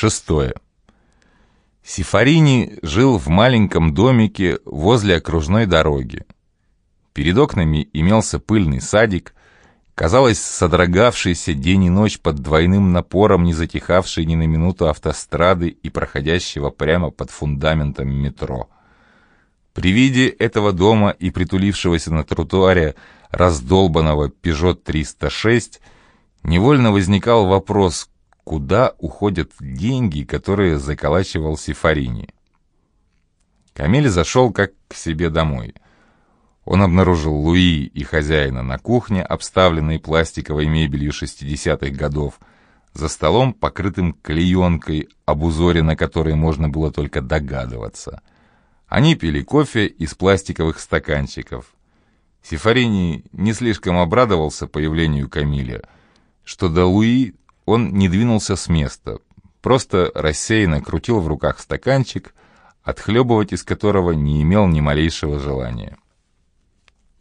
Шестое. Сифарини жил в маленьком домике возле окружной дороги. Перед окнами имелся пыльный садик, казалось, содрогавшийся день и ночь под двойным напором, не затихавшей ни на минуту автострады и проходящего прямо под фундаментом метро. При виде этого дома и притулившегося на тротуаре раздолбанного Peugeot 306 невольно возникал вопрос, куда уходят деньги, которые заколачивал Сифарини. Камиль зашел как к себе домой — он обнаружил Луи и хозяина на кухне, обставленной пластиковой мебелью 60-х годов, за столом, покрытым клеенкой, об узоре на которой можно было только догадываться. Они пили кофе из пластиковых стаканчиков. Сифарини не слишком обрадовался появлению Камиля. Что до Луи, он не двинулся с места, просто рассеянно крутил в руках стаканчик, отхлебывать из которого не имел ни малейшего желания.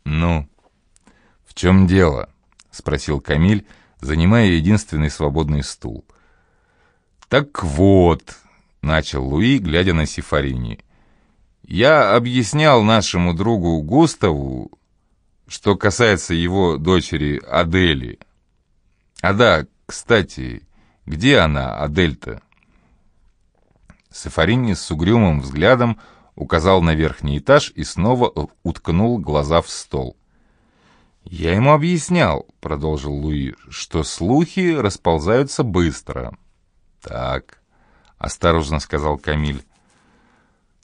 «Ну, в чем дело?» — спросил Камиль, занимая единственный свободный стул. «Так вот», — начал Луи, глядя на Сифарини, — «я объяснял нашему другу Густаву, что касается его дочери Адели. А да, кстати, где она, Адель-то?» Сифарини с угрюмым взглядом указал на верхний этаж и снова уткнул глаза в стол. «Я ему объяснял», — продолжил Луи, — «что слухи расползаются быстро». «Так», — осторожно сказал Камиль.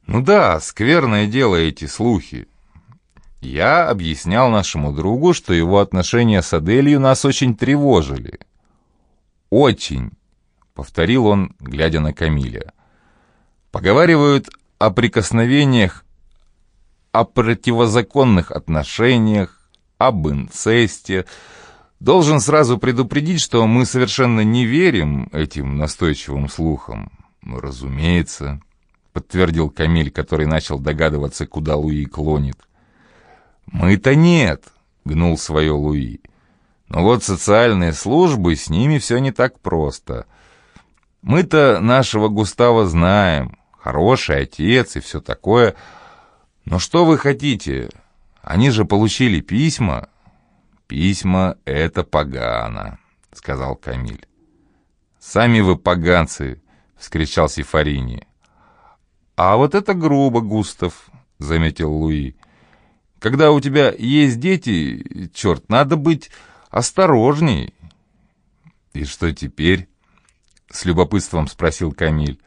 «Ну да, скверное дело эти слухи. Я объяснял нашему другу, что его отношения с Аделью нас очень тревожили». «Очень», — повторил он, глядя на Камиля. «Поговаривают о прикосновениях, о противозаконных отношениях, об инцесте. Должен сразу предупредить, что мы совершенно не верим этим настойчивым слухам. Ну, разумеется, подтвердил Камиль, который начал догадываться, куда Луи клонит. Мы-то нет, гнул свое Луи. Но вот социальные службы, с ними все не так просто. Мы-то нашего Густава знаем, хороший отец и все такое. Но что вы хотите? Они же получили письма. Письма — это погано, — сказал Камиль. Сами вы поганцы, — вскричал Сифарини. А вот это грубо, Густав, — заметил Луи. Когда у тебя есть дети, черт, надо быть осторожней. И что теперь? С любопытством спросил Камиль.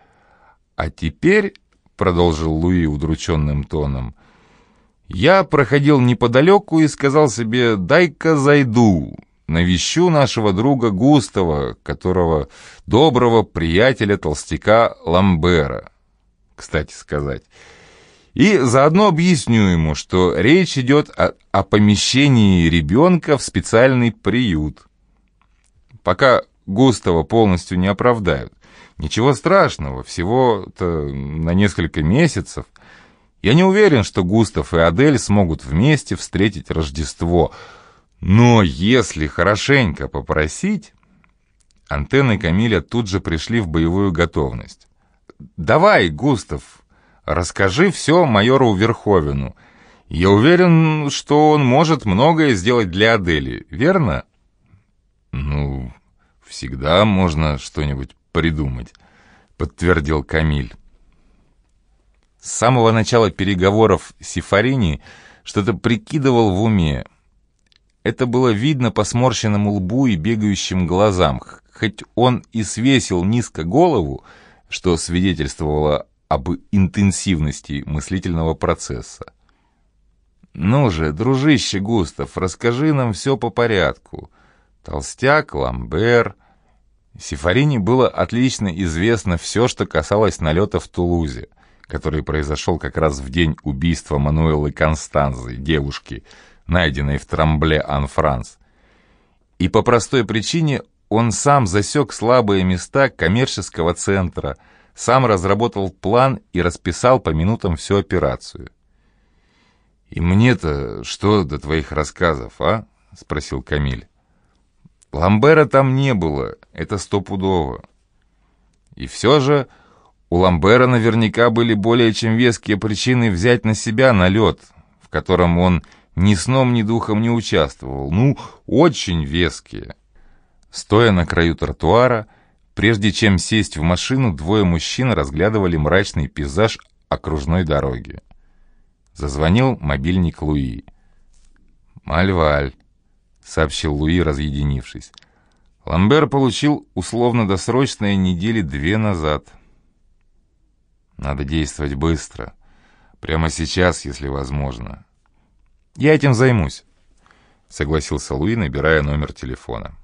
«А теперь», — продолжил Луи удрученным тоном, — «я проходил неподалеку и сказал себе, дай-ка зайду, навещу нашего друга Густава, которого доброго приятеля-толстяка Ламбера, кстати сказать». И заодно объясню ему, что речь идет о, о помещении ребенка в специальный приют. Пока Густава полностью не оправдают. Ничего страшного, всего-то на несколько месяцев. Я не уверен, что Густав и Адель смогут вместе встретить Рождество. Но если хорошенько попросить... Антенны Камиля тут же пришли в боевую готовность. «Давай, Густав, расскажи все майору Верховину. Я уверен, что он может многое сделать для Адели, верно?» «Ну, всегда можно что-нибудь придумать», — подтвердил Камиль. С самого начала переговоров Сифарини что-то прикидывал в уме. Это было видно по сморщенному лбу и бегающим глазам, хоть он и свесил низко голову, что свидетельствовало об интенсивности мыслительного процесса. «Ну же, дружище Густав, расскажи нам все по порядку. Толстяк, Ламбер...» Сифарини было отлично известно все, что касалось налета в Тулузе, который произошел как раз в день убийства Мануэлы Констанзы, девушки, найденной в Трамбле Ан-Франс. И по простой причине он сам засек слабые места коммерческого центра, сам разработал план и расписал по минутам всю операцию. «И мне-то что до твоих рассказов, а?» — спросил Камиль. Ламбера там не было, это стопудово. И все же у Ламбера наверняка были более чем веские причины взять на себя налет, в котором он ни сном, ни духом не участвовал. Ну, очень веские. Стоя на краю тротуара, прежде чем сесть в машину, двое мужчин разглядывали мрачный пейзаж окружной дороги. Зазвонил мобильник Луи. «Мальваль», — сообщил Луи, разъединившись. Ламбер получил условно-досрочное недели две назад. Надо действовать быстро. Прямо сейчас, если возможно. Я этим займусь, согласился Луи, набирая номер телефона.